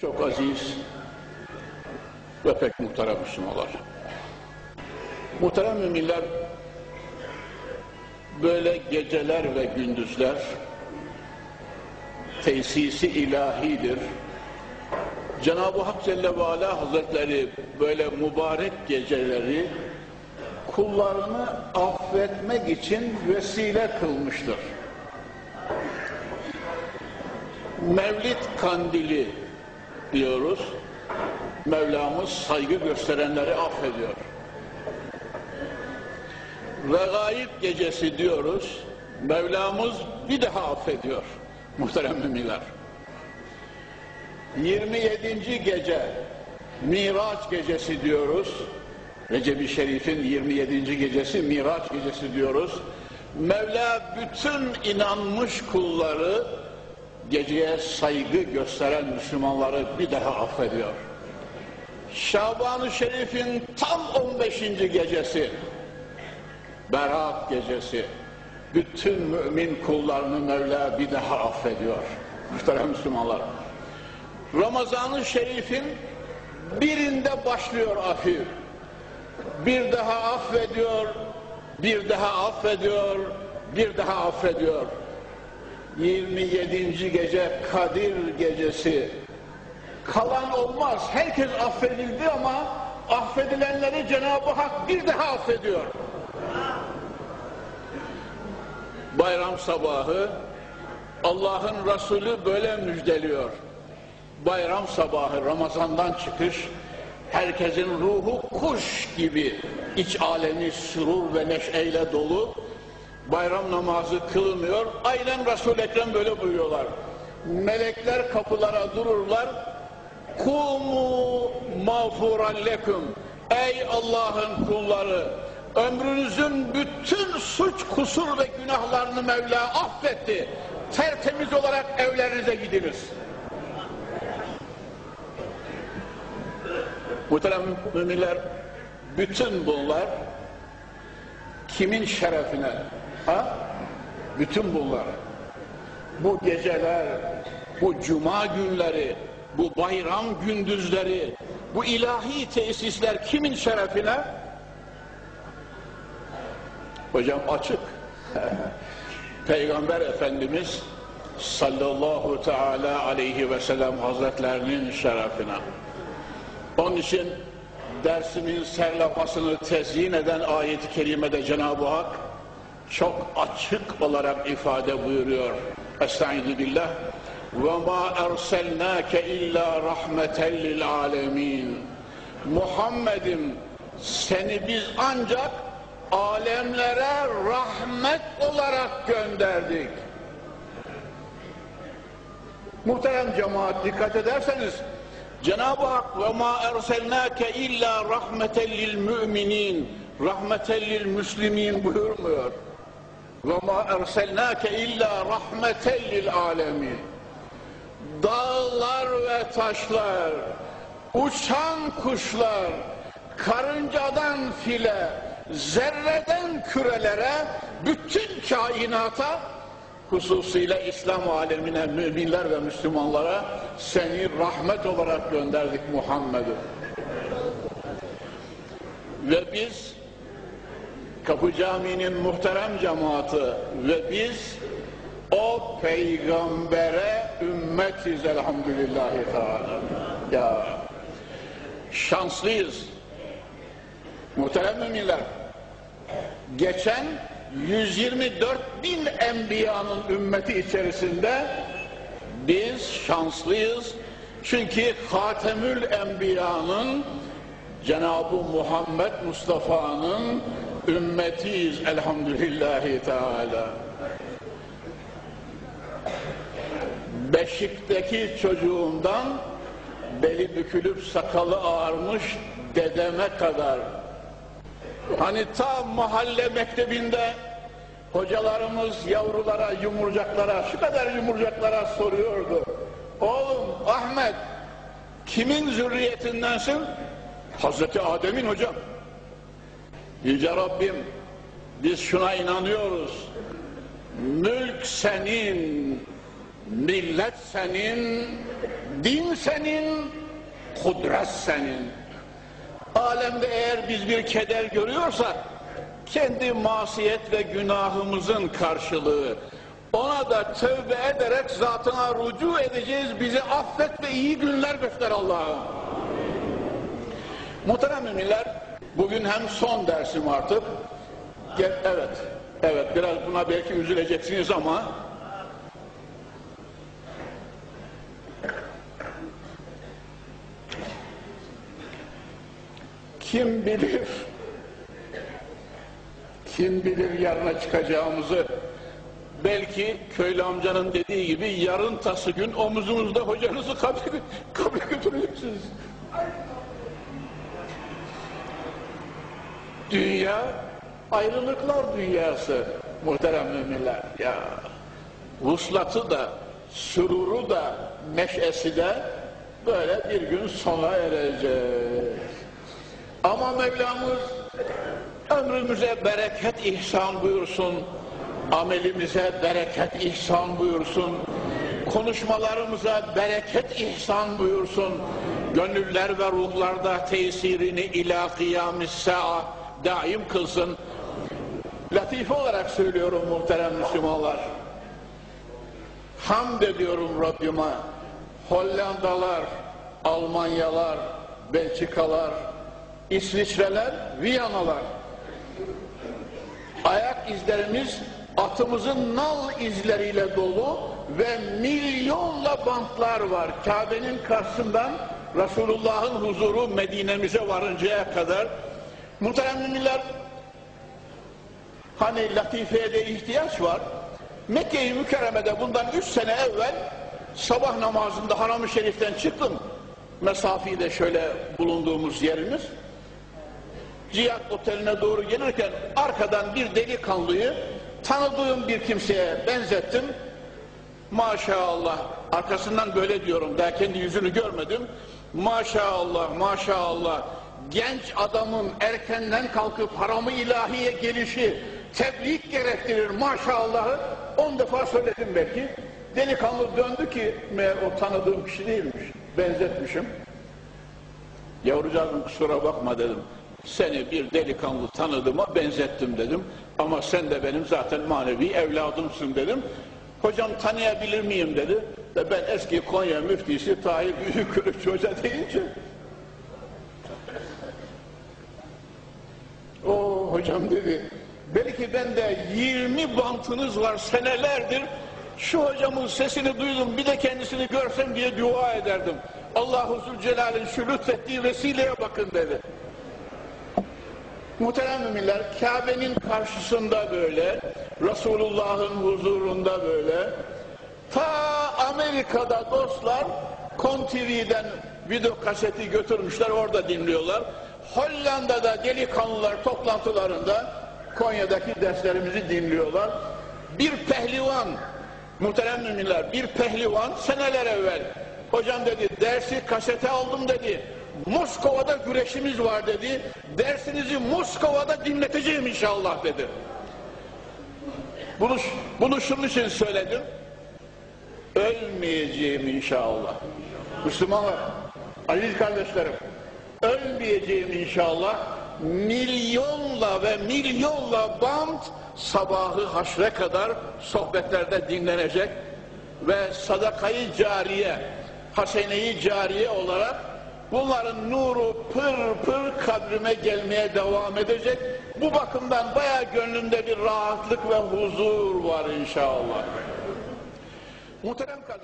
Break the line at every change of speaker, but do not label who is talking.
Çok aziz ve pek muhterem Müslümanlar. Muhterem müminler, böyle geceler ve gündüzler tesisi ilahidir. Cenab-ı Hak Celle ve Ala Hazretleri böyle mübarek geceleri kullarını affetmek için vesile kılmıştır. Mevlid kandili diyoruz. Mevlamız saygı gösterenleri affediyor. Regaib gecesi diyoruz. Mevlamız bir daha affediyor. Muhterem müminler. 27. gece Miraç gecesi diyoruz. Recep-i Şerif'in 27. gecesi Miraç gecesi diyoruz. Mevla bütün inanmış kulları geceye saygı gösteren Müslümanları bir daha affediyor. Şaban-ı Şerif'in tam 15. gecesi, Berat gecesi, bütün mümin kullarını Mevla bir daha affediyor. Muhterem Müslümanlar. Ramazan-ı Şerif'in birinde başlıyor afif. Bir daha affediyor, bir daha affediyor, bir daha affediyor. 27. gece Kadir gecesi. Kalan olmaz. Herkes affedildi ama affedilenleri Cenab-ı Hak bir daha affediyor. Bayram sabahı Allah'ın Resulü böyle müjdeliyor. Bayram sabahı Ramazan'dan çıkış herkesin ruhu kuş gibi iç alemi sürur ve neşeyle dolu bayram namazı kılınıyor. Aynen Resul-i Ekrem böyle buyuruyorlar. Melekler kapılara dururlar. Kumu mağfuran leküm. Ey Allah'ın kulları, ömrünüzün bütün suç, kusur ve günahlarını Mevla affetti. Tertemiz olarak evlerinize gidiniz. Muhterem müminler, bütün bunlar kimin şerefine? Ha? Bütün bunlar. Bu geceler, bu cuma günleri, bu bayram gündüzleri, bu ilahi tesisler kimin şerefine? Hocam açık. Peygamber Efendimiz sallallahu teala aleyhi ve sellem hazretlerinin şerefine. Onun için dersimin serlafasını tezyin eden ayet-i kerimede Cenab-ı Hak çok açık olarak ifade buyuruyor. Estaizu billah. وَمَا اَرْسَلْنَاكَ اِلَّا رَحْمَةً لِلْعَالَمِينَ Muhammed'im seni biz ancak alemlere rahmet olarak gönderdik. Muhterem cemaat dikkat ederseniz Cenab-ı Hak ve ma erselnake illa rahmeten lil müminin rahmeten lil müslimin buyurmuyor. Ve ma erselnake illa rahmeten lil alemin. Dağlar ve taşlar, uçan kuşlar, karıncadan file, zerreden kürelere, bütün kainata hususuyla İslam alemine, müminler ve Müslümanlara seni rahmet olarak gönderdik Muhammed'im. Ve biz Kapı Camii'nin muhterem cemaati ve biz o peygambere ümmetiz elhamdülillahi teala. Ya şanslıyız. Muhterem müminler. Geçen 124 bin enbiyanın ümmeti içerisinde biz şanslıyız. Çünkü Hatemül Enbiya'nın Cenab-ı Muhammed Mustafa'nın ümmetiyiz elhamdülillahi teala. Beşikteki çocuğumdan beli bükülüp sakalı ağarmış dedeme kadar Hani ta mahalle mektebinde hocalarımız yavrulara, yumurcaklara, şu kadar yumurcaklara soruyordu. Oğlum Ahmet, kimin zürriyetindensin? Hazreti Adem'in hocam. Yüce Rabbim, biz şuna inanıyoruz. Mülk senin, millet senin, din senin, kudret senin. Alemde eğer biz bir keder görüyorsak, kendi masiyet ve günahımızın karşılığı. Ona da tövbe ederek zatına rucu edeceğiz. Bizi affet ve iyi günler göster Allah'ım. Muhterem müminler, bugün hem son dersim artık. Evet, evet biraz buna belki üzüleceksiniz ama kim bilir kim bilir yarına çıkacağımızı belki köylü amcanın dediği gibi yarın tası gün omuzunuzda hocanızı kabre, kabre götüreceksiniz. Dünya ayrılıklar dünyası muhterem müminler. Ya vuslatı da süruru da neşesi de böyle bir gün sona erecek. Ama Mevlamız ömrümüze bereket ihsan buyursun. Amelimize bereket ihsan buyursun. Konuşmalarımıza bereket ihsan buyursun. Gönüller ve ruhlarda tesirini ila kıyamis sa'a daim kılsın. Latife olarak söylüyorum muhterem Müslümanlar. Hamd ediyorum Rabbime. Hollandalar, Almanyalar, Belçikalar, İsviçreler, Viyanalar. Ayak izlerimiz atımızın nal izleriyle dolu ve milyonla bantlar var. Kabe'nin karşısından Resulullah'ın huzuru Medine'mize varıncaya kadar. Muhterem müminler, hani latifeye de ihtiyaç var. Mekke-i Mükerreme'de bundan üç sene evvel sabah namazında Haram-ı Şerif'ten çıktım. Mesafeyi şöyle bulunduğumuz yerimiz. Cihat Oteli'ne doğru gelirken arkadan bir delikanlıyı tanıdığım bir kimseye benzettim. Maşallah, arkasından böyle diyorum, daha kendi yüzünü görmedim. Maşallah, maşallah, genç adamın erkenden kalkıp haramı ilahiye gelişi tebrik gerektirir maşallahı on defa söyledim belki. Delikanlı döndü ki meğer o tanıdığım kişi değilmiş, benzetmişim. Yavrucağızım kusura bakma dedim. Seni bir delikanlı tanıdığıma benzettim dedim. Ama sen de benim zaten manevi evladımsın dedim. Hocam tanıyabilir miyim dedi. Ve ben eski Konya müftisi Tahir Büyükkılıç Hoca deyince o hocam dedi belki bende 20 bantınız var senelerdir şu hocamın sesini duydum bir de kendisini görsem diye dua ederdim. Allah-u Zülcelal'in şu lütfettiği vesileye bakın dedi. Muhterem müminler, Kabe'nin karşısında böyle, Resulullah'ın huzurunda böyle, ta Amerika'da dostlar, Kon TV'den video kaseti götürmüşler, orada dinliyorlar. Hollanda'da delikanlılar toplantılarında Konya'daki derslerimizi dinliyorlar. Bir pehlivan, muhterem müminler, bir pehlivan seneler evvel, hocam dedi, dersi kasete aldım dedi, Moskova'da güreşimiz var dedi. Dersinizi Moskova'da dinleteceğim inşallah dedi. Bunu, bunu şunun için söyledim. Ölmeyeceğim inşallah. Müslümanlar, aziz kardeşlerim, ölmeyeceğim inşallah. Milyonla ve milyonla band sabahı haşre kadar sohbetlerde dinlenecek ve sadakayı cariye, haseneyi cariye olarak Bunların nuru pır pır kabrime gelmeye devam edecek. Bu bakımdan bayağı gönlümde bir rahatlık ve huzur var inşallah. Muhterem kardeşim.